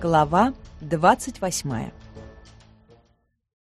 Глава 28.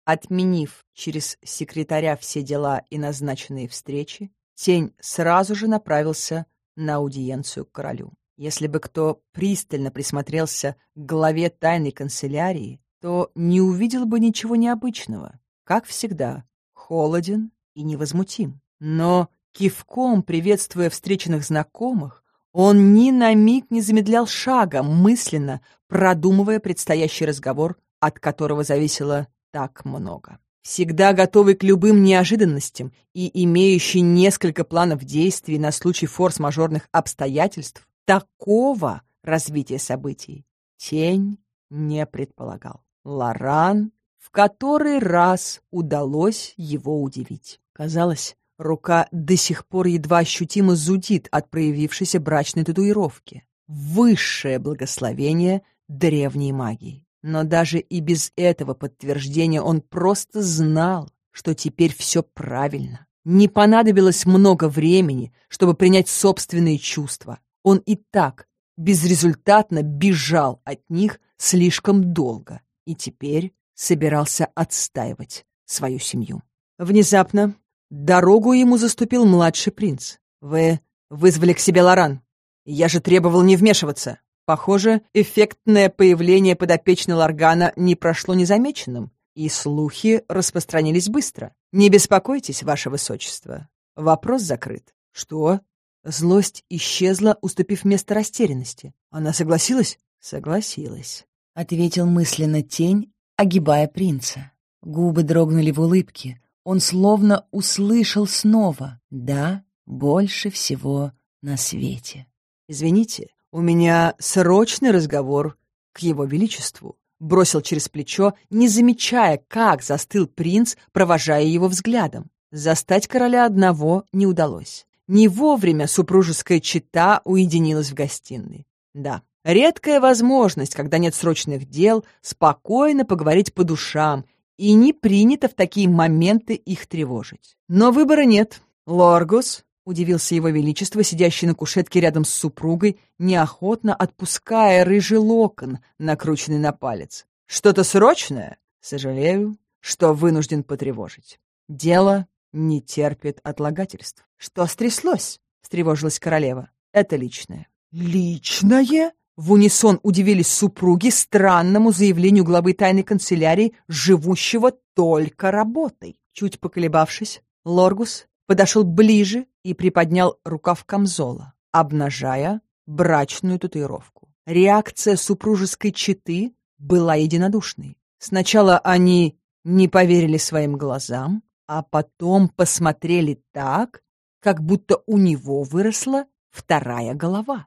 Отменив через секретаря все дела и назначенные встречи, Тень сразу же направился на аудиенцию к королю. Если бы кто пристально присмотрелся к главе тайной канцелярии, то не увидел бы ничего необычного. Как всегда, холоден и невозмутим. Но кивком, приветствуя встреченных знакомых, он ни на миг не замедлял шага, мысленно продумывая предстоящий разговор, от которого зависело так много. Всегда готовый к любым неожиданностям и имеющий несколько планов действий на случай форс-мажорных обстоятельств, такого развития событий тень не предполагал. Лоран в который раз удалось его удивить. Казалось, рука до сих пор едва ощутимо зудит от проявившейся брачной татуировки. Высшее благословение древней магии. Но даже и без этого подтверждения он просто знал, что теперь все правильно. Не понадобилось много времени, чтобы принять собственные чувства. Он и так безрезультатно бежал от них слишком долго. И теперь собирался отстаивать свою семью. Внезапно дорогу ему заступил младший принц. «Вы вызвали к себе Лоран. Я же требовал не вмешиваться». Похоже, эффектное появление подопечной Ларгана не прошло незамеченным, и слухи распространились быстро. «Не беспокойтесь, ваше высочество. Вопрос закрыт». «Что?» Злость исчезла, уступив место растерянности. «Она согласилась?» «Согласилась», — ответил мысленно тень, огибая принца. Губы дрогнули в улыбке. Он словно услышал снова «да, больше всего на свете». «Извините, у меня срочный разговор к его величеству», бросил через плечо, не замечая, как застыл принц, провожая его взглядом. Застать короля одного не удалось. Не вовремя супружеская чета уединилась в гостиной. Да, Редкая возможность, когда нет срочных дел, спокойно поговорить по душам, и не принято в такие моменты их тревожить. Но выбора нет. Лоргус, удивился его величество, сидящий на кушетке рядом с супругой, неохотно отпуская рыжий локон, накрученный на палец. Что-то срочное? Сожалею, что вынужден потревожить. Дело не терпит отлагательств. Что стряслось? встревожилась королева. Это личное. Личное? В унисон удивились супруги странному заявлению главы тайной канцелярии, живущего только работой. Чуть поколебавшись, Лоргус подошел ближе и приподнял рукав камзола, обнажая брачную татуировку. Реакция супружеской четы была единодушной. Сначала они не поверили своим глазам, а потом посмотрели так, как будто у него выросла вторая голова.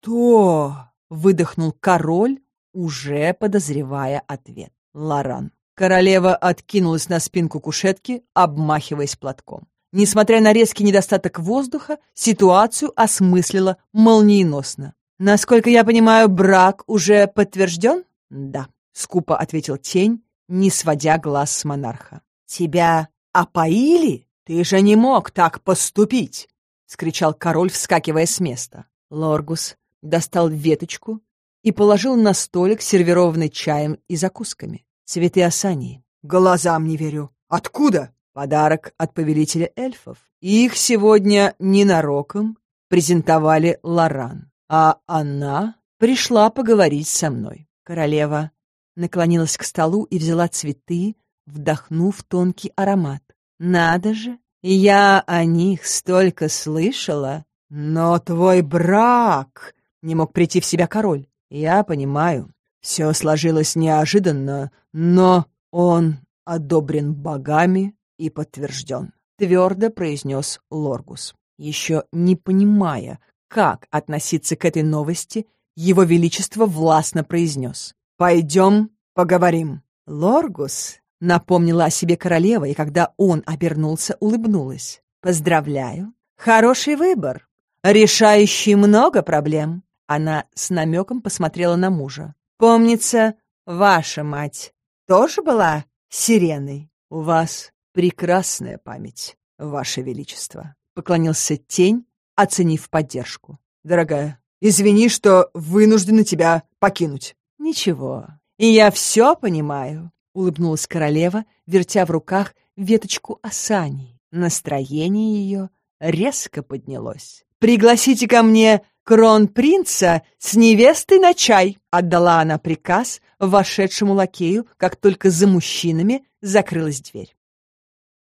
«Кто?» выдохнул король, уже подозревая ответ. Лоран. Королева откинулась на спинку кушетки, обмахиваясь платком. Несмотря на резкий недостаток воздуха, ситуацию осмыслила молниеносно. «Насколько я понимаю, брак уже подтвержден?» «Да», — скупо ответил тень, не сводя глаз с монарха. «Тебя опоили? Ты же не мог так поступить!» — скричал король, вскакивая с места. Лоргус достал веточку и положил на столик, сервированный чаем и закусками. Цветы осании. Глазам не верю. Откуда? Подарок от повелителя эльфов. Их сегодня ненароком презентовали Лоран, а она пришла поговорить со мной. Королева наклонилась к столу и взяла цветы, вдохнув тонкий аромат. Надо же, я о них столько слышала. Но твой брак не мог прийти в себя король. Я понимаю, все сложилось неожиданно, но он одобрен богами и подтвержден, твердо произнес Лоргус. Еще не понимая, как относиться к этой новости, его Величество властно произнес. «Пойдем поговорим». Лоргус напомнила о себе королева, и когда он обернулся, улыбнулась. «Поздравляю. Хороший выбор, решающий много проблем. Она с намеком посмотрела на мужа. «Помнится, ваша мать тоже была сиреной? У вас прекрасная память, ваше величество», — поклонился тень, оценив поддержку. «Дорогая, извини, что вынуждена тебя покинуть». Ничего, и я все понимаю, улыбнулась королева, вертя в руках веточку осани. Настроение ее резко поднялось. «Пригласите ко мне кронпринца с невестой на чай!» Отдала она приказ вошедшему лакею, как только за мужчинами закрылась дверь.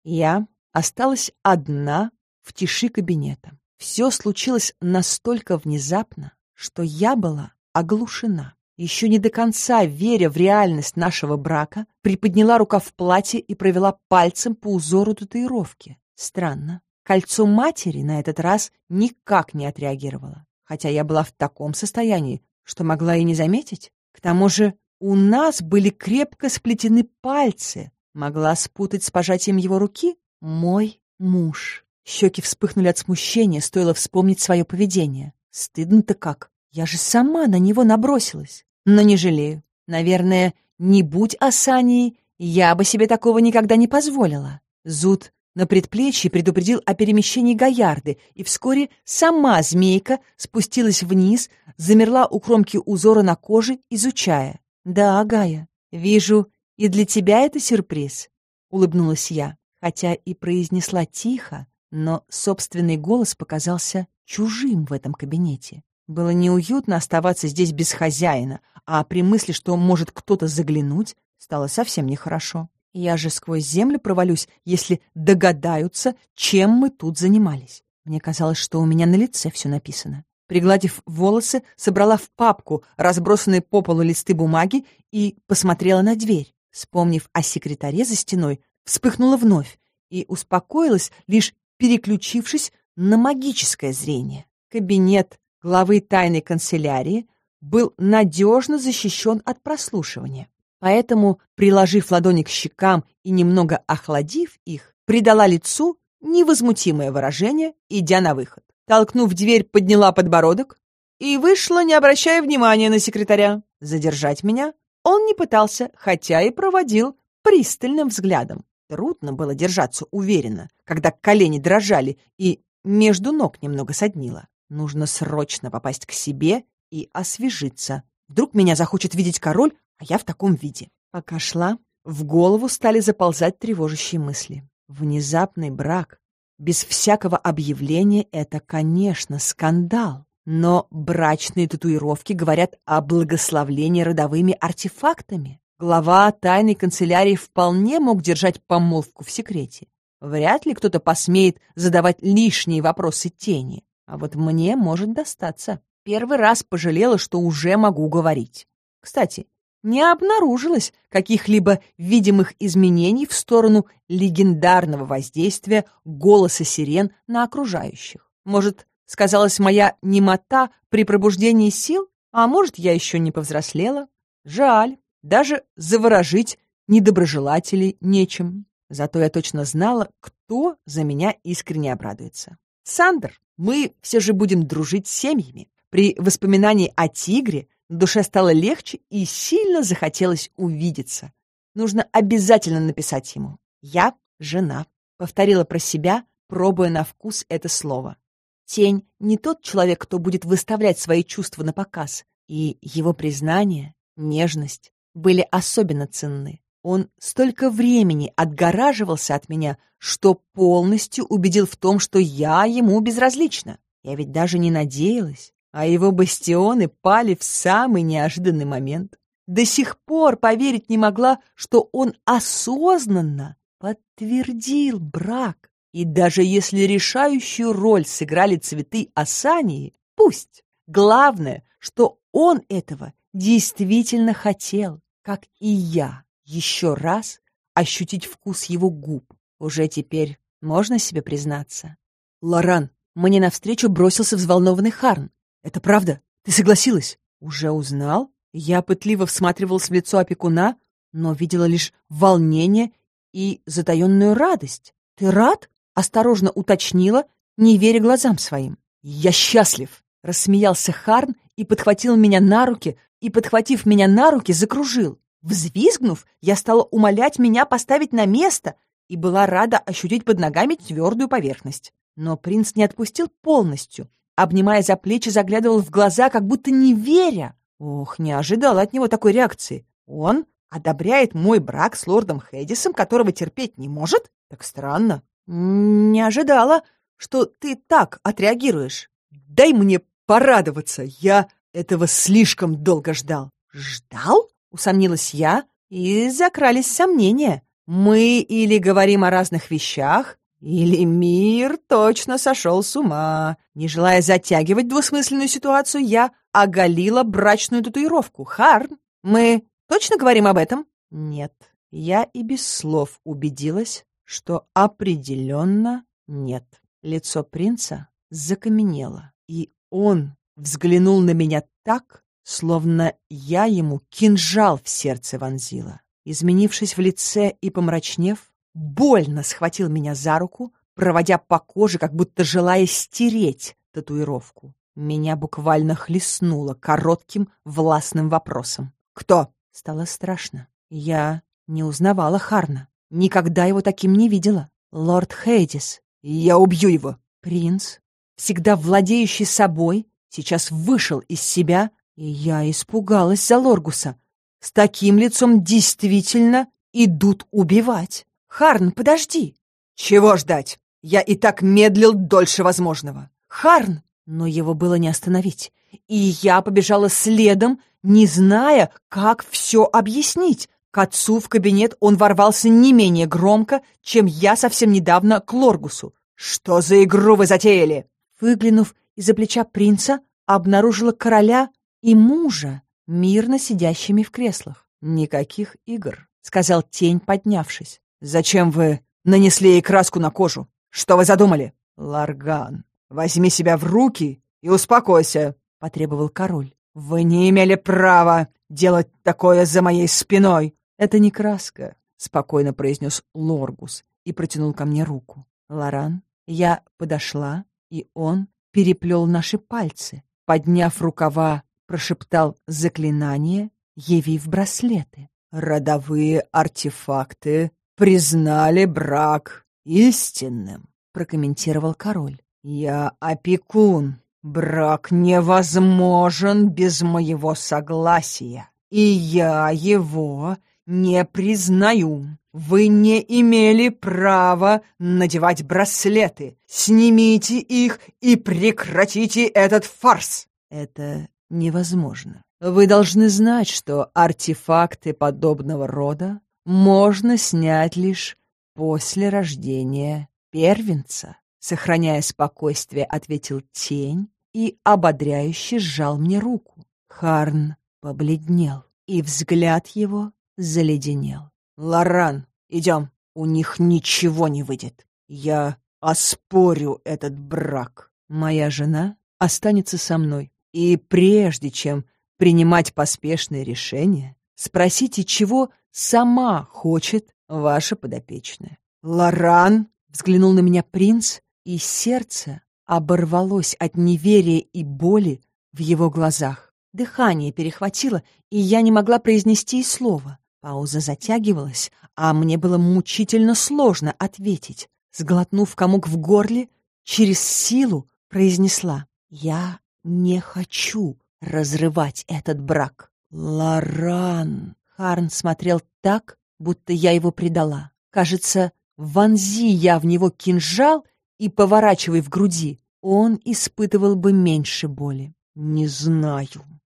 Я осталась одна в тиши кабинета. Все случилось настолько внезапно, что я была оглушена. Еще не до конца, веря в реальность нашего брака, приподняла рука в платье и провела пальцем по узору татуировки. Странно. Кольцо матери на этот раз никак не отреагировало, хотя я была в таком состоянии, что могла и не заметить. К тому же у нас были крепко сплетены пальцы. Могла спутать с пожатием его руки? Мой муж. Щеки вспыхнули от смущения, стоило вспомнить свое поведение. Стыдно-то как. Я же сама на него набросилась. Но не жалею. Наверное, не будь Асанией, я бы себе такого никогда не позволила. Зуд на предплечье предупредил о перемещении Гаярды, и вскоре сама змейка спустилась вниз, замерла у кромки узора на коже, изучая. «Да, Гая, вижу, и для тебя это сюрприз», — улыбнулась я, хотя и произнесла тихо, но собственный голос показался чужим в этом кабинете. Было неуютно оставаться здесь без хозяина, а при мысли, что может кто-то заглянуть, стало совсем нехорошо. Я же сквозь землю провалюсь, если догадаются, чем мы тут занимались. Мне казалось, что у меня на лице все написано. Пригладив волосы, собрала в папку разбросанные по полу листы бумаги и посмотрела на дверь. Вспомнив о секретаре за стеной, вспыхнула вновь и успокоилась, лишь переключившись на магическое зрение. Кабинет главы тайной канцелярии был надежно защищен от прослушивания. Поэтому, приложив ладони к щекам и немного охладив их, придала лицу невозмутимое выражение, идя на выход. Толкнув дверь, подняла подбородок и вышла, не обращая внимания на секретаря. Задержать меня он не пытался, хотя и проводил пристальным взглядом. Трудно было держаться уверенно, когда колени дрожали и между ног немного соднило. Нужно срочно попасть к себе и освежиться. Вдруг меня захочет видеть король, а я в таком виде. Пока шла, в голову стали заползать тревожащие мысли. Внезапный брак, без всякого объявления, это, конечно, скандал. Но брачные татуировки говорят о благословлении родовыми артефактами. Глава тайной канцелярии вполне мог держать помолвку в секрете. Вряд ли кто-то посмеет задавать лишние вопросы тени. А вот мне может достаться. Первый раз пожалела, что уже могу говорить. Кстати, не обнаружилось каких-либо видимых изменений в сторону легендарного воздействия голоса сирен на окружающих. Может, сказалась моя немота при пробуждении сил, а может, я еще не повзрослела? Жаль, даже заворожить недоброжелателей нечем. Зато я точно знала, кто за меня искренне обрадуется. Сандер, мы все же будем дружить с семьями. При воспоминании о тигре душе стало легче и сильно захотелось увидеться. Нужно обязательно написать ему. «Я жена», — повторила про себя, пробуя на вкус это слово. Тень не тот человек, кто будет выставлять свои чувства на показ, и его признание, нежность были особенно ценны. Он столько времени отгораживался от меня, что полностью убедил в том, что я ему безразлична. Я ведь даже не надеялась, а его бастионы пали в самый неожиданный момент. До сих пор поверить не могла, что он осознанно подтвердил брак. И даже если решающую роль сыграли цветы Асании, пусть. Главное, что он этого действительно хотел, как и я, еще раз ощутить вкус его губ. Уже теперь можно себе признаться. Лоран, мне навстречу бросился взволнованный Харн. «Это правда? Ты согласилась?» «Уже узнал?» Я пытливо всматривалась в лицо опекуна, но видела лишь волнение и затаенную радость. «Ты рад?» — осторожно уточнила, не веря глазам своим. «Я счастлив!» — рассмеялся Харн и подхватил меня на руки, и, подхватив меня на руки, закружил. Взвизгнув, я стала умолять меня поставить на место и была рада ощутить под ногами твердую поверхность. Но принц не отпустил полностью — обнимая за плечи, заглядывал в глаза, как будто не веря. Ох, не ожидала от него такой реакции. Он одобряет мой брак с лордом Хэдисом, которого терпеть не может? Так странно. Не ожидала, что ты так отреагируешь. Дай мне порадоваться, я этого слишком долго ждал. Ждал? Усомнилась я, и закрались сомнения. Мы или говорим о разных вещах, или мир точно сошел с ума. Не желая затягивать двусмысленную ситуацию, я оголила брачную татуировку. Харн, мы точно говорим об этом? Нет. Я и без слов убедилась, что определенно нет. Лицо принца закаменело, и он взглянул на меня так, словно я ему кинжал в сердце вонзила. Изменившись в лице и помрачнев, больно схватил меня за руку, проводя по коже, как будто желая стереть татуировку. Меня буквально хлестнуло коротким властным вопросом. «Кто?» Стало страшно. Я не узнавала Харна. Никогда его таким не видела. Лорд Хейдис. Я убью его. Принц, всегда владеющий собой, сейчас вышел из себя, и я испугалась за Лоргуса. С таким лицом действительно идут убивать. Харн, подожди. Чего ждать? Я и так медлил дольше возможного. Харн! Но его было не остановить. И я побежала следом, не зная, как все объяснить. К отцу в кабинет он ворвался не менее громко, чем я совсем недавно к Лоргусу. «Что за игру вы затеяли?» Выглянув из-за плеча принца, обнаружила короля и мужа, мирно сидящими в креслах. «Никаких игр», — сказал тень, поднявшись. «Зачем вы нанесли ей краску на кожу? Что вы задумали?» «Ларган, возьми себя в руки и успокойся», — потребовал король. «Вы не имели права делать такое за моей спиной!» «Это не краска», — спокойно произнес Лоргус и протянул ко мне руку. «Лоран, я подошла, и он переплел наши пальцы, подняв рукава прошептал заклинание, явив браслеты. «Родовые артефакты признали брак истинным», — прокомментировал король. «Я опекун. Брак невозможен без моего согласия, и я его не признаю. Вы не имели права надевать браслеты. Снимите их и прекратите этот фарс!» «Это невозможно. Вы должны знать, что артефакты подобного рода можно снять лишь после рождения первенца. Сохраняя спокойствие, ответил тень и ободряюще сжал мне руку. Харн побледнел, и взгляд его заледенел. «Лоран, идем, у них ничего не выйдет. Я оспорю этот брак. Моя жена останется со мной. И прежде чем принимать поспешные решения, спросите, чего сама хочет ваша подопечная. «Лоран!» — взглянул на меня принц, и сердце оборвалось от неверия и боли в его глазах. Дыхание перехватило, и я не могла произнести и слова. Пауза затягивалась, а мне было мучительно сложно ответить. Сглотнув комок в горле, через силу произнесла «Я не хочу разрывать этот брак. Лоран. Харн смотрел так, будто я его предала. Кажется, вонзи я в него кинжал и поворачивай в груди, он испытывал бы меньше боли. Не знаю,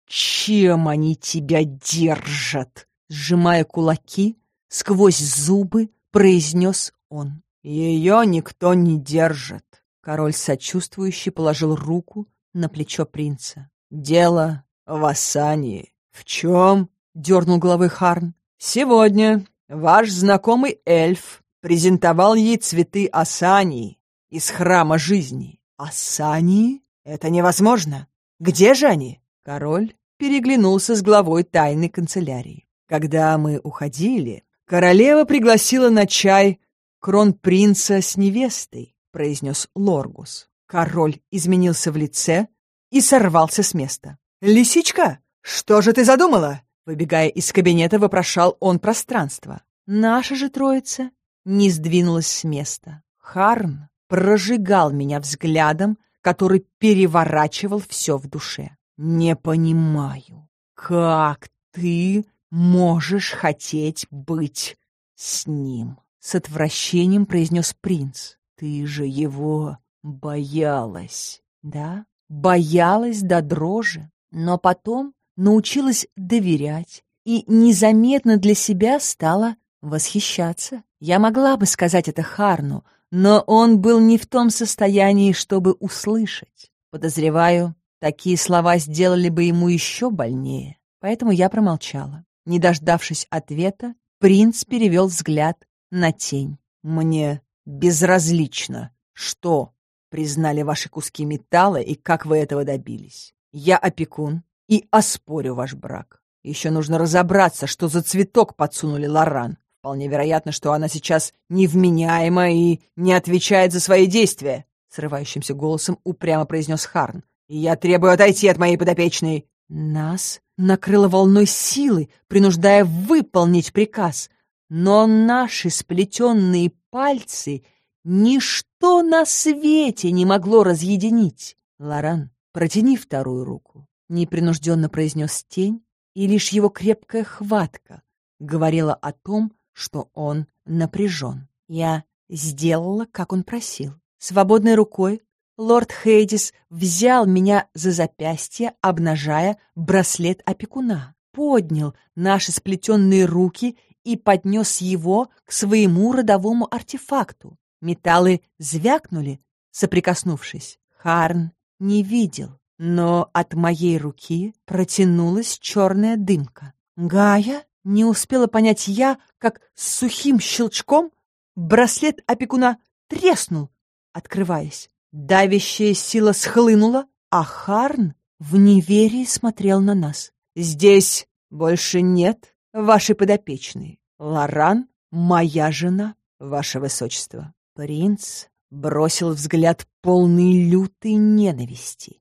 чем они тебя держат, сжимая кулаки, сквозь зубы произнес он. Ее никто не держит. Король сочувствующе положил руку на плечо принца. «Дело в Асании». «В чем?» — дернул головой Харн. «Сегодня ваш знакомый эльф презентовал ей цветы Асании из храма жизни». «Асании? Это невозможно! Где же они?» Король переглянулся с главой тайной канцелярии. Когда мы уходили, королева пригласила на чай кронпринца с невестой, произнес Лоргус. Король изменился в лице и сорвался с места. «Лисичка, что же ты задумала?» Выбегая из кабинета, вопрошал он пространство. Наша же троица не сдвинулась с места. Харн прожигал меня взглядом, который переворачивал все в душе. «Не понимаю, «Как ты можешь хотеть быть с ним?» С отвращением произнес принц. «Ты же его боялась, да? Боялась до дрожи, но потом научилась доверять и незаметно для себя стала восхищаться. Я могла бы сказать это Харну, но он был не в том состоянии, чтобы услышать. Подозреваю, такие слова сделали бы ему еще больнее, поэтому я промолчала. Не дождавшись ответа, принц перевел взгляд на тень. «Мне безразлично, что признали ваши куски металла и как вы этого добились. Я опекун и оспорю ваш брак. Еще нужно разобраться, что за цветок подсунули Лоран. Вполне вероятно, что она сейчас невменяема и не отвечает за свои действия», — срывающимся голосом упрямо произнес Харн. «И я требую отойти от моей подопечной». Нас накрыло волной силы, принуждая выполнить приказ. Но наши сплетенные пальцы ничто на свете не могло разъединить. Лоран, протяни вторую руку, — непринужденно произнес тень, и лишь его крепкая хватка говорила о том, что он напряжен. Я сделала, как он просил. Свободной рукой лорд Хейдис взял меня за запястье, обнажая браслет опекуна, поднял наши сплетенные руки и поднес его к своему родовому артефакту. Металлы звякнули, соприкоснувшись. Харн не видел, но от моей руки протянулась черная дымка. «Гая?» Не успела понять я, как с сухим щелчком браслет опекуна треснул, открываясь. Давящая сила схлынула, а Харн в неверии смотрел на нас. «Здесь больше нет вашей подопечной. Лоран — моя жена, ваше высочество». Принц бросил взгляд полный лютой ненависти.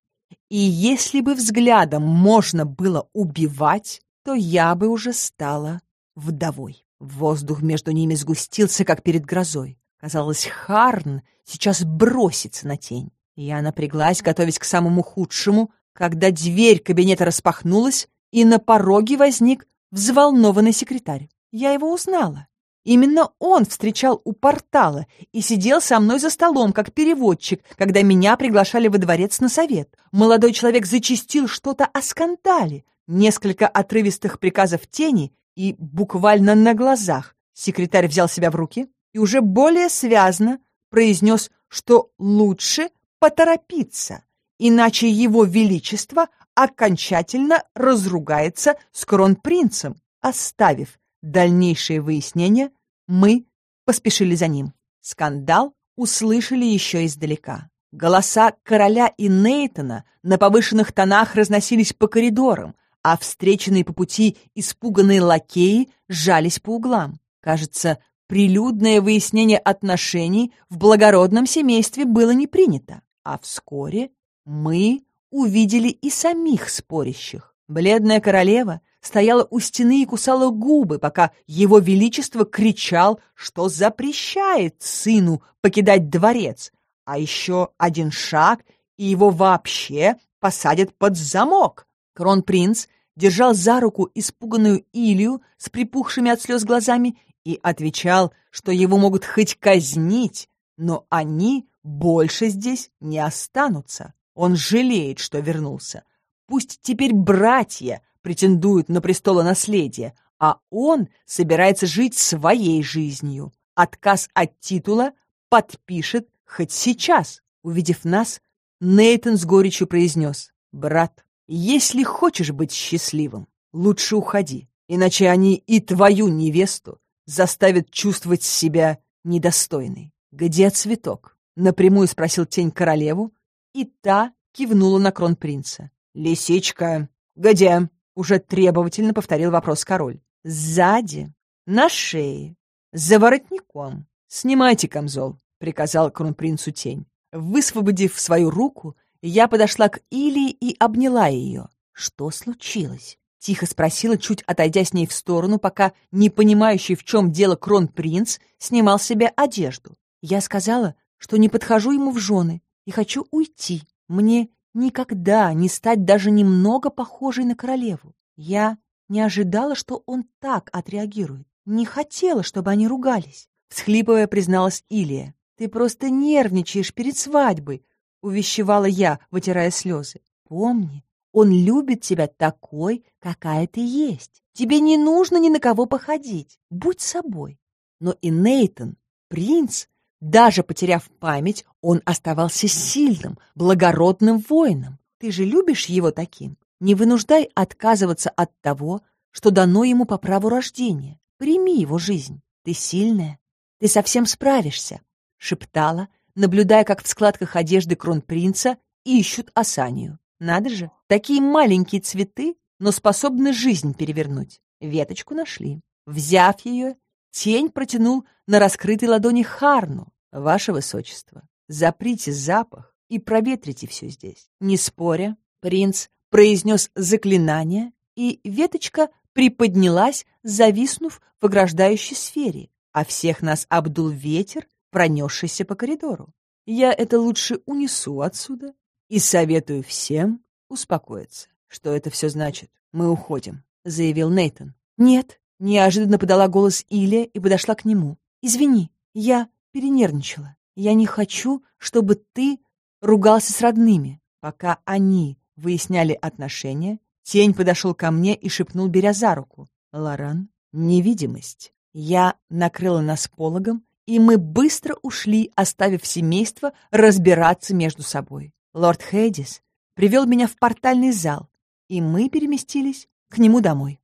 И если бы взглядом можно было убивать, то я бы уже стала вдовой. Воздух между ними сгустился, как перед грозой. Казалось, Харн сейчас бросится на тень. Я напряглась, готовясь к самому худшему, когда дверь кабинета распахнулась, и на пороге возник взволнованный секретарь. Я его узнала. Именно он встречал у портала и сидел со мной за столом, как переводчик, когда меня приглашали во дворец на совет. Молодой человек зачистил что-то о скандале, Несколько отрывистых приказов тени, и буквально на глазах секретарь взял себя в руки и уже более связно произнес, что лучше поторопиться, иначе его величество окончательно разругается с кронпринцем. Оставив дальнейшее выяснение, мы поспешили за ним. Скандал услышали еще издалека. Голоса короля и Нейтона на повышенных тонах разносились по коридорам, а встреченные по пути испуганные лакеи сжались по углам. Кажется, прилюдное выяснение отношений в благородном семействе было не принято. А вскоре мы увидели и самих спорящих. Бледная королева стояла у стены и кусала губы, пока его величество кричал, что запрещает сыну покидать дворец, а еще один шаг, и его вообще посадят под замок. Кронпринц держал за руку испуганную Илью с припухшими от слез глазами и отвечал, что его могут хоть казнить, но они больше здесь не останутся. Он жалеет, что вернулся. Пусть теперь братья претендуют на престолонаследие, а он собирается жить своей жизнью. Отказ от титула подпишет хоть сейчас. Увидев нас, Нейтан с горечью произнес, «Брат, если хочешь быть счастливым, лучше уходи, иначе они и твою невесту заставят чувствовать себя недостойной. Где цветок? Напрямую спросил тень королеву, и та кивнула на кронпринца. Лисичка, где? Уже требовательно повторил вопрос король. Сзади, на шее, за воротником. Снимайте камзол, приказал кронпринцу тень. Высвободив свою руку, я подошла к Илии и обняла ее. «Что случилось?» — тихо спросила, чуть отойдя с ней в сторону, пока не понимающий, в чем дело кронпринц, снимал себе одежду. Я сказала, что не подхожу ему в жены и хочу уйти. Мне никогда не стать даже немного похожей на королеву. Я не ожидала, что он так отреагирует. Не хотела, чтобы они ругались. Всхлипывая, призналась Илия. «Ты просто нервничаешь перед свадьбой», — увещевала я, вытирая слезы. «Помни, он любит тебя такой, какая ты есть. Тебе не нужно ни на кого походить. Будь собой». Но и Нейтон, принц, даже потеряв память, он оставался сильным, благородным воином. Ты же любишь его таким? Не вынуждай отказываться от того, что дано ему по праву рождения. Прими его жизнь. Ты сильная. Ты совсем справишься, — шептала, наблюдая, как в складках одежды кронпринца ищут Асанию. Надо же, такие маленькие цветы, но способны жизнь перевернуть. Веточку нашли. Взяв ее, тень протянул на раскрытой ладони Харну. «Ваше Высочество, заприте запах и проветрите все здесь». Не споря, принц произнес заклинание, и веточка приподнялась, зависнув в ограждающей сфере, а всех нас обдул ветер, пронесшийся по коридору. Я это лучше унесу отсюда и советую всем успокоиться. Что это все значит? Мы уходим, заявил Нейтон. Нет, неожиданно подала голос Илья и подошла к нему. Извини, я перенервничала. Я не хочу, чтобы ты ругался с родными, пока они выясняли отношения, тень подошел ко мне и шепнул, беря за руку. «Лоран, невидимость». Я накрыла нас пологом, и мы быстро ушли, оставив семейство разбираться между собой. Лорд Хейдис привел меня в портальный зал, и мы переместились к нему домой.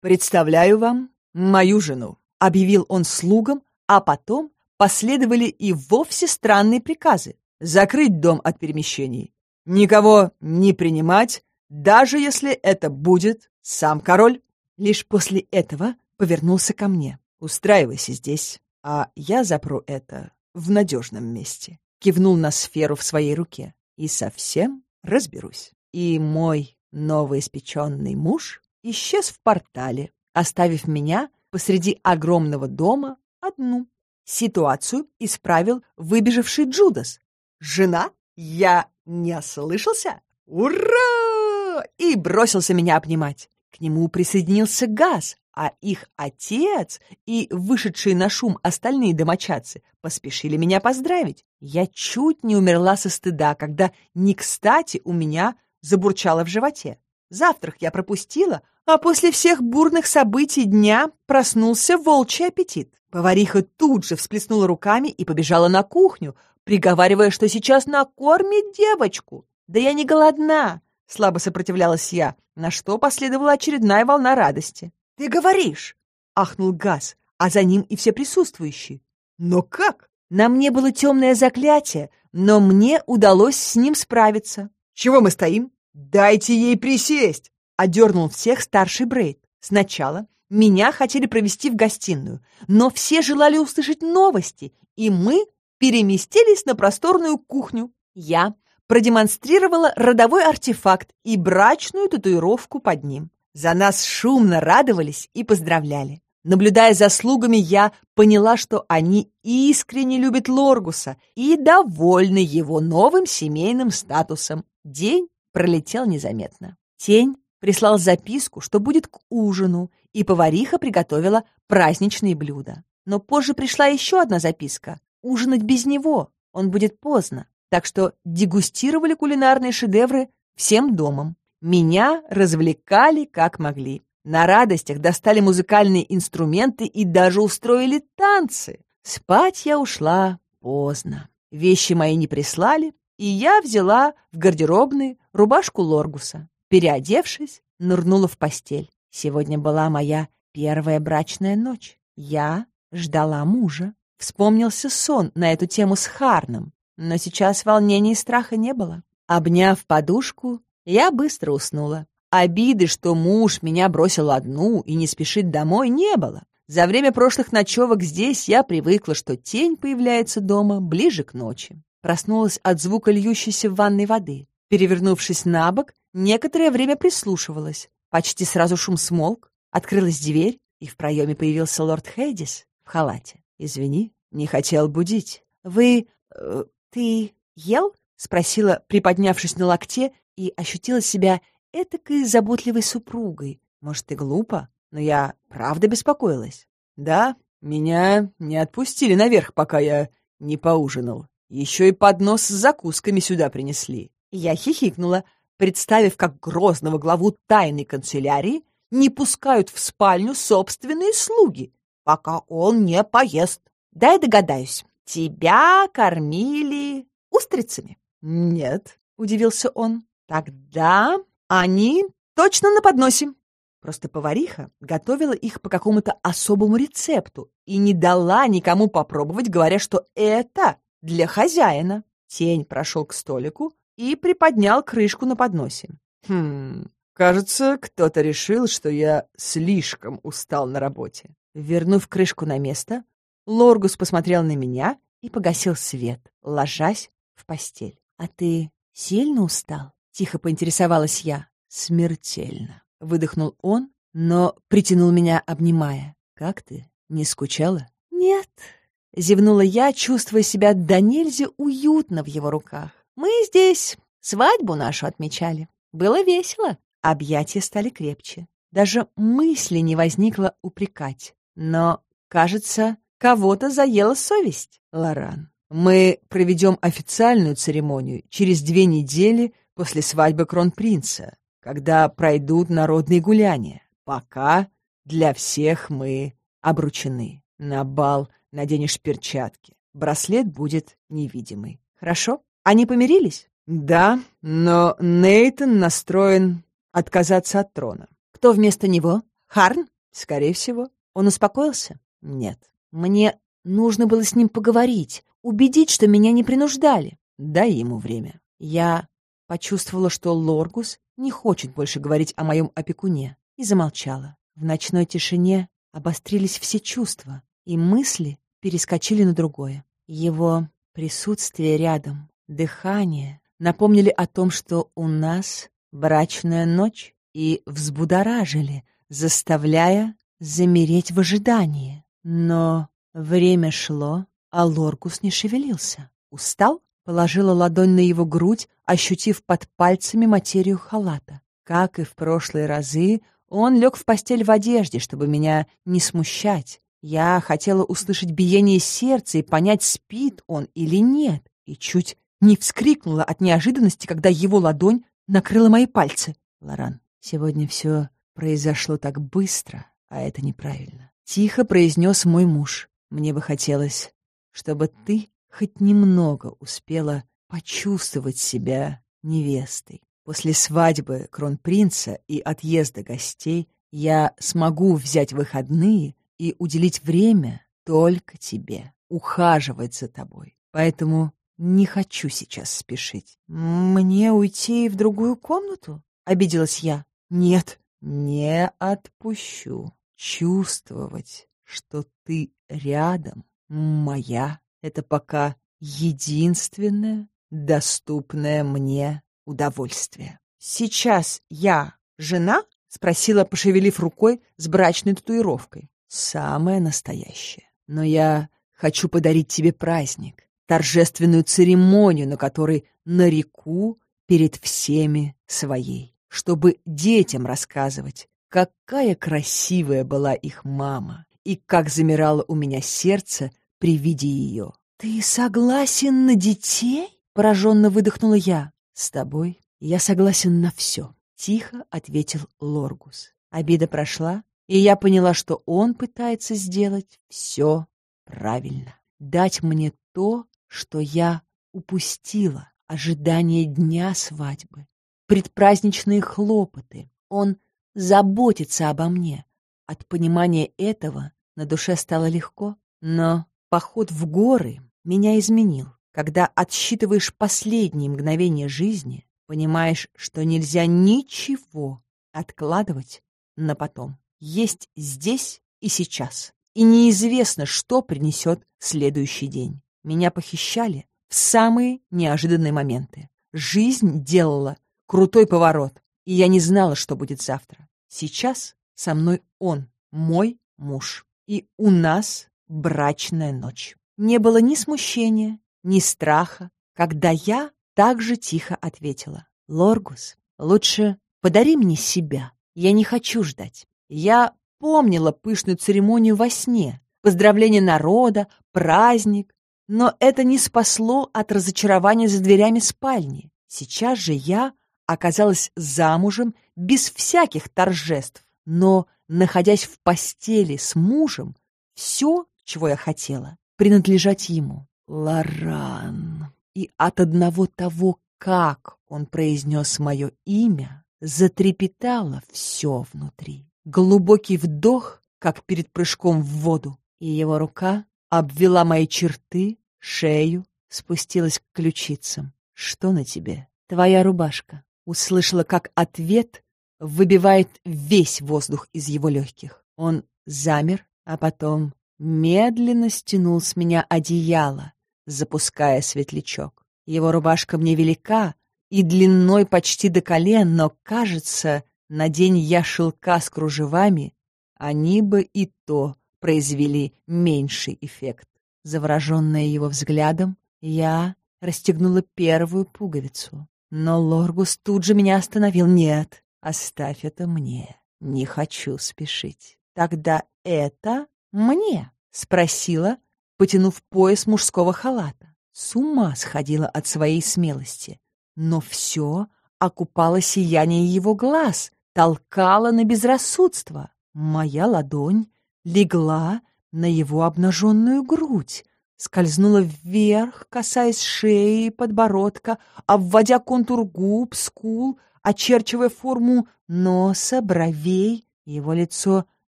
«Представляю вам мою жену», — объявил он слугам, а потом последовали и вовсе странные приказы. Закрыть дом от перемещений, Никого не принимать, даже если это будет сам король. Лишь после этого повернулся ко мне. Устраивайся здесь, а я запру это в надежном месте. Кивнул на сферу в своей руке. И совсем разберусь. И мой новоиспеченный муж исчез в портале, оставив меня посреди огромного дома одну. Ситуацию исправил выбежавший Джудас. «Жена? Я не ослышался? Ура! И бросился меня обнимать. К нему присоединился Газ, а их отец и вышедшие на шум остальные домочадцы поспешили меня поздравить. Я чуть не умерла со стыда, когда не кстати у меня забурчало в животе. Завтрак я пропустила, а после всех бурных событий дня проснулся волчий аппетит. Повариха тут же всплеснула руками и побежала на кухню, приговаривая, что сейчас накормит девочку. «Да я не голодна!» — слабо сопротивлялась я, на что последовала очередная волна радости. «Ты говоришь!» — ахнул Газ, а за ним и все присутствующие. «Но как?» На мне было темное заклятие, но мне удалось с ним справиться. «Чего мы стоим? Дайте ей присесть!» — одернул всех старший Брейд. Сначала меня хотели провести в гостиную, но все желали услышать новости, и мы переместились на просторную кухню. Я продемонстрировала родовой артефакт и брачную татуировку под ним. За нас шумно радовались и поздравляли. Наблюдая за слугами, я поняла, что они искренне любят Лоргуса и довольны его новым семейным статусом. День пролетел незаметно. Тень прислал записку, что будет к ужину, и повариха приготовила праздничные блюда. Но позже пришла еще одна записка, ужинать без него, он будет поздно. Так что дегустировали кулинарные шедевры всем домом. Меня развлекали как могли. На радостях достали музыкальные инструменты и даже устроили танцы. Спать я ушла поздно. Вещи мои не прислали, и я взяла в гардеробной рубашку Лоргуса. Переодевшись, нырнула в постель. Сегодня была моя первая брачная ночь. Я ждала мужа. Вспомнился сон на эту тему с Харном, но сейчас волнений и страха не было. Обняв подушку, я быстро уснула. Обиды, что муж меня бросил одну и не спешит домой, не было. За время прошлых ночевок здесь я привыкла, что тень появляется дома ближе к ночи. Проснулась от звука льющейся в ванной воды. Перевернувшись на бок, некоторое время прислушивалась. Почти сразу шум смолк, открылась дверь, и в проеме появился лорд Хейдис в халате. «Извини, не хотел будить». «Вы... Э, ты ел?» — спросила, приподнявшись на локте, и ощутила себя этакой заботливой супругой, Может, и глупо, но я правда беспокоилась. Да, меня не отпустили наверх, пока я не поужинал. Еще и поднос с закусками сюда принесли. Я хихикнула, представив, как грозного главу тайной канцелярии не пускают в спальню собственные слуги, пока он не поест. Дай догадаюсь, тебя кормили устрицами? Нет, удивился он. Тогда они точно на подносе. Просто повариха готовила их по какому-то особому рецепту и не дала никому попробовать, говоря, что это для хозяина. Тень прошел к столику и приподнял крышку на подносе. Хм, кажется, кто-то решил, что я слишком устал на работе. Вернув крышку на место, Лоргус посмотрел на меня и погасил свет, ложась в постель. «А ты сильно устал?» — тихо поинтересовалась я. «Смертельно», — выдохнул он, но притянул меня, обнимая. «Как ты? Не скучала?» «Нет», — зевнула я, чувствуя себя до нельзя уютно в его руках. «Мы здесь свадьбу нашу отмечали. Было весело». Объятия стали крепче. Даже мысли не возникло упрекать. Но, кажется, кого-то заела совесть, Лоран. Мы проведем официальную церемонию через две недели после свадьбы кронпринца, когда пройдут народные гуляния. Пока для всех мы обручены. На бал наденешь перчатки. Браслет будет невидимый. Хорошо? Они помирились? Да, но Нейтон настроен отказаться от трона. Кто вместо него? Харн? Скорее всего. Он успокоился? Нет. Мне нужно было с ним поговорить, убедить, что меня не принуждали. Дай ему время. Я почувствовала, что Лоргус не хочет больше говорить о моем опекуне, и замолчала. В ночной тишине обострились все чувства, и мысли перескочили на другое. Его присутствие рядом, дыхание напомнили о том, что у нас брачная ночь, и взбудоражили, заставляя замереть в ожидании. Но время шло, а Лоркус не шевелился. Устал? Положила ладонь на его грудь, ощутив под пальцами материю халата. Как и в прошлые разы, он лег в постель в одежде, чтобы меня не смущать. Я хотела услышать биение сердца и понять, спит он или нет, и чуть не вскрикнула от неожиданности, когда его ладонь накрыла мои пальцы. «Лоран, сегодня все произошло так быстро, а это неправильно». Тихо произнес мой муж. «Мне бы хотелось, чтобы ты хоть немного успела почувствовать себя невестой. После свадьбы кронпринца и отъезда гостей я смогу взять выходные и уделить время только тебе, ухаживать за тобой. Поэтому не хочу сейчас спешить. Мне уйти в другую комнату? Обиделась я. Нет, не отпущу. Чувствовать, что ты рядом, моя, это пока единственное доступное мне удовольствие. «Сейчас я жена?» — спросила, пошевелив рукой с брачной татуировкой. «Самое настоящее. Но я хочу подарить тебе праздник, торжественную церемонию, на которой нареку перед всеми своей, чтобы детям рассказывать, какая красивая была их мама и как замирало у меня сердце при виде ее. «Ты согласен на детей?» — пораженно выдохнула я. «С тобой я согласен на все», — тихо ответил Лоргус. Обида прошла, и я поняла, что он пытается сделать все правильно. Дать мне то, что я упустила, ожидание дня свадьбы, предпраздничные хлопоты. Он заботится обо мне. От понимания этого на душе стало легко, но поход в горы меня изменил. Когда отсчитываешь последние мгновения жизни, понимаешь, что нельзя ничего откладывать на потом. Есть здесь и сейчас. И неизвестно, что принесет следующий день. Меня похищали в самые неожиданные моменты. Жизнь делала крутой поворот, и я не знала, что будет завтра. Сейчас со мной он, мой муж. И у нас брачная ночь. Не было ни смущения, ни страха, когда я так же тихо ответила. «Лоргус, лучше подари мне себя. Я не хочу ждать. Я помнила пышную церемонию во сне, поздравление народа, праздник, но это не спасло от разочарования за дверями спальни. Сейчас же я оказалась замужем без всяких торжеств, но, находясь в постели с мужем, все, чего я хотела, принадлежать ему. Лоран. И от одного того, как он произнес мое имя, затрепетало все внутри. Глубокий вдох, как перед прыжком в воду, и его рука обвела мои черты, шею, спустилась к ключицам. «Что на тебе?» «Твоя рубашка». Услышала, как ответ выбивает весь воздух из его легких. Он замер, а потом медленно стянул с меня одеяло, запуская светлячок. Его рубашка мне велика и длиной почти до колен, но, кажется, на день я шелка с кружевами, они бы и то произвели меньший эффект. Завороженная его взглядом, я расстегнула первую пуговицу. Но Лоргус тут же меня остановил. «Нет, оставь это мне. Не хочу спешить». «Тогда это мне?» — спросила, потянув пояс мужского халата. С ума сходила от своей смелости. Но все окупало сияние его глаз, толкало на безрассудство. Моя ладонь легла на его обнаженную грудь, скользнула вверх, касаясь шеи и подбородка, обводя контур губ, скул, очерчивая форму носа, бровей. Его лицо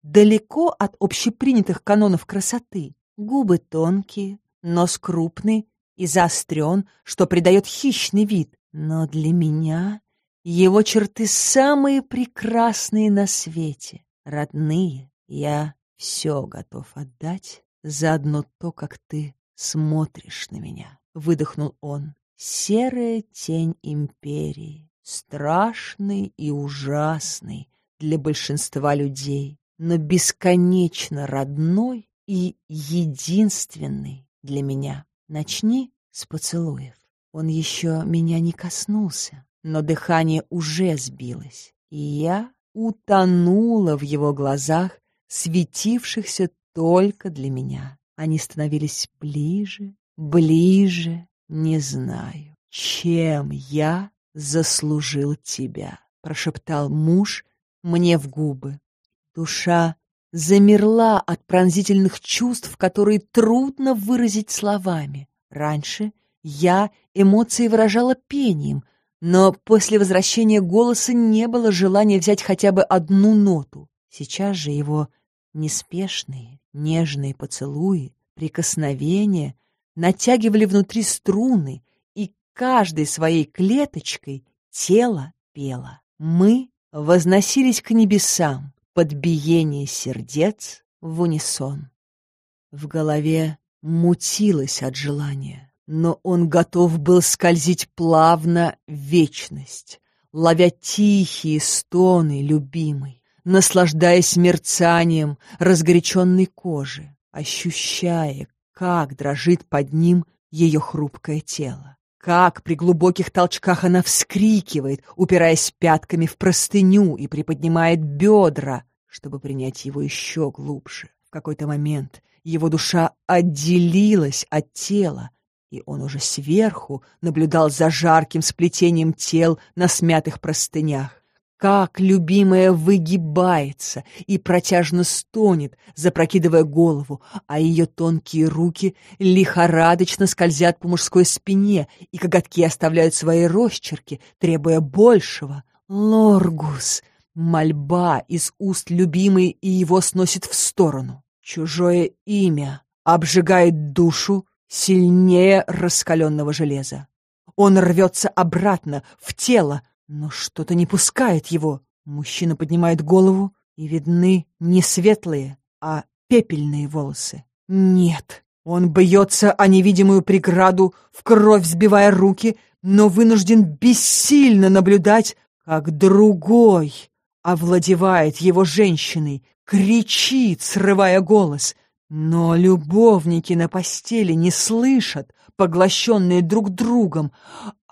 далеко от общепринятых канонов красоты. Губы тонкие, нос крупный и заострен, что придает хищный вид. Но для меня его черты самые прекрасные на свете, родные. Я все готов отдать за одно то, как ты смотришь на меня. Выдохнул он. Серая тень империи, страшный и ужасный для большинства людей, но бесконечно родной и единственный для меня. Начни с поцелуев. Он еще меня не коснулся, но дыхание уже сбилось, и я утонула в его глазах, светившихся только для меня. Они становились ближе, ближе, не знаю, чем я заслужил тебя, прошептал муж мне в губы. Душа замерла от пронзительных чувств, которые трудно выразить словами. Раньше я эмоции выражала пением, но после возвращения голоса не было желания взять хотя бы одну ноту. Сейчас же его неспешные, нежные поцелуи, прикосновения натягивали внутри струны, и каждой своей клеточкой тело пело. Мы возносились к небесам под биение сердец в унисон. В голове мутилось от желания, но он готов был скользить плавно в вечность, ловя тихие стоны любимой, наслаждаясь мерцанием разгоряченной кожи, ощущая, как дрожит под ним ее хрупкое тело. Как при глубоких толчках она вскрикивает, упираясь пятками в простыню и приподнимает бедра, чтобы принять его еще глубже. В какой-то момент его душа отделилась от тела, и он уже сверху наблюдал за жарким сплетением тел на смятых простынях. Как любимая выгибается и протяжно стонет, запрокидывая голову, а ее тонкие руки лихорадочно скользят по мужской спине, и коготки оставляют свои росчерки, требуя большего. «Лоргус!» Мольба из уст любимой и его сносит в сторону. Чужое имя обжигает душу сильнее раскаленного железа. Он рвется обратно, в тело, но что-то не пускает его. Мужчина поднимает голову, и видны не светлые, а пепельные волосы. Нет, он бьется о невидимую преграду, в кровь сбивая руки, но вынужден бессильно наблюдать, как другой овладевает его женщиной, кричит, срывая голос. Но любовники на постели не слышат, поглощенные друг другом.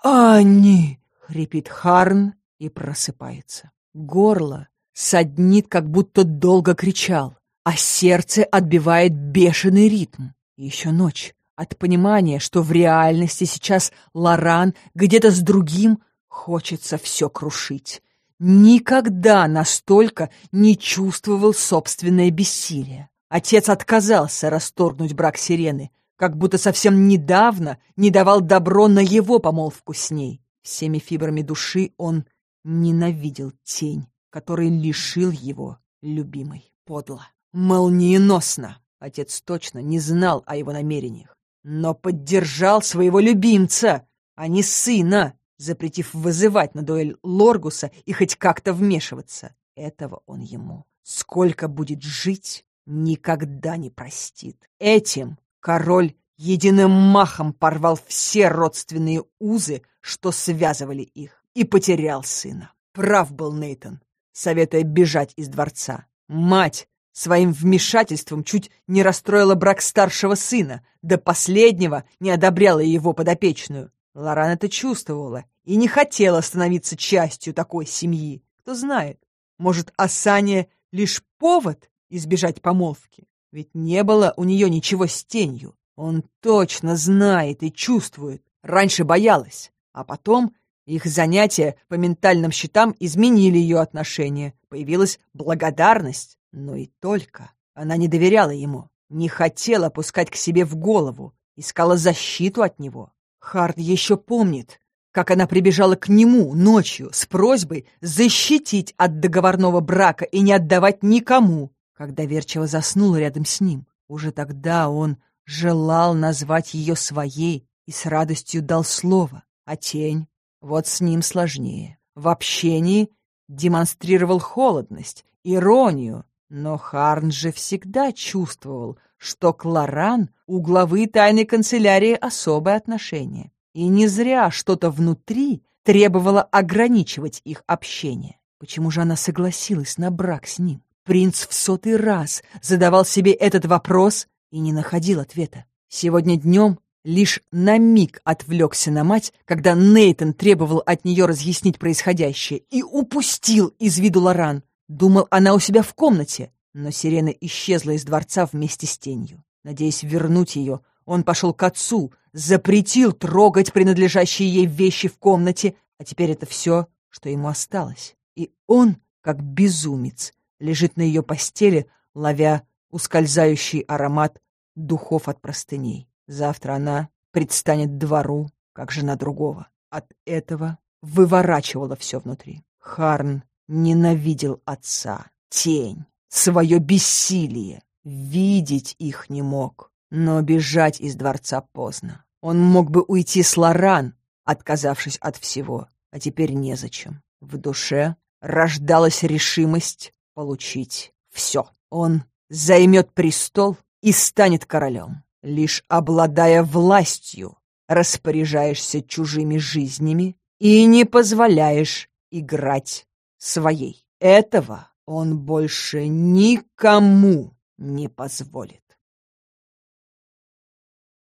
«Анни!» — хрипит Харн и просыпается. Горло Саднит, как будто долго кричал, а сердце отбивает бешеный ритм. еще ночь. От понимания, что в реальности сейчас Лоран где-то с другим, хочется все крушить. Никогда настолько не чувствовал собственное бессилие. Отец отказался расторгнуть брак Сирены, как будто совсем недавно не давал добро на его помолвку с ней. Всеми фибрами души он ненавидел тень, который лишил его любимой. Подло, молниеносно. Отец точно не знал о его намерениях, но поддержал своего любимца, а не сына, запретив вызывать на дуэль Лоргуса и хоть как-то вмешиваться. Этого он ему, сколько будет жить, никогда не простит. Этим король единым махом порвал все родственные узы, что связывали их, и потерял сына. Прав был Нейтон, советуя бежать из дворца. Мать своим вмешательством чуть не расстроила брак старшего сына, до последнего не одобряла его подопечную. Лоран это чувствовала и не хотела становиться частью такой семьи. Кто знает, может, Асания лишь повод избежать помолвки? Ведь не было у нее ничего с тенью. Он точно знает и чувствует. Раньше боялась, а потом их занятия по ментальным счетам изменили ее отношение. Появилась благодарность, но и только. Она не доверяла ему, не хотела пускать к себе в голову, искала защиту от него. Хард еще помнит, как она прибежала к нему ночью с просьбой защитить от договорного брака и не отдавать никому, когда Верчева заснула рядом с ним. Уже тогда он желал назвать ее своей и с радостью дал слово, а тень вот с ним сложнее. В общении демонстрировал холодность, иронию, но Харн же всегда чувствовал, что к Лоран у главы тайной канцелярии особое отношение. И не зря что-то внутри требовало ограничивать их общение. Почему же она согласилась на брак с ним? Принц в сотый раз задавал себе этот вопрос и не находил ответа. Сегодня днем лишь на миг отвлекся на мать, когда Нейтон требовал от нее разъяснить происходящее, и упустил из виду Лоран. Думал, она у себя в комнате, но сирена исчезла из дворца вместе с тенью. Надеясь вернуть ее, он пошел к отцу, запретил трогать принадлежащие ей вещи в комнате, а теперь это все, что ему осталось. И он, как безумец, лежит на ее постели, ловя ускользающий аромат духов от простыней. Завтра она предстанет двору, как жена другого. От этого выворачивало все внутри. Харн ненавидел отца, тень, свое бессилие. Видеть их не мог, но бежать из дворца поздно. Он мог бы уйти с Лоран, отказавшись от всего, а теперь незачем. В душе рождалась решимость получить все. Он займет престол и станет королем. Лишь обладая властью, распоряжаешься чужими жизнями и не позволяешь играть своей. Этого он больше никому не позволит.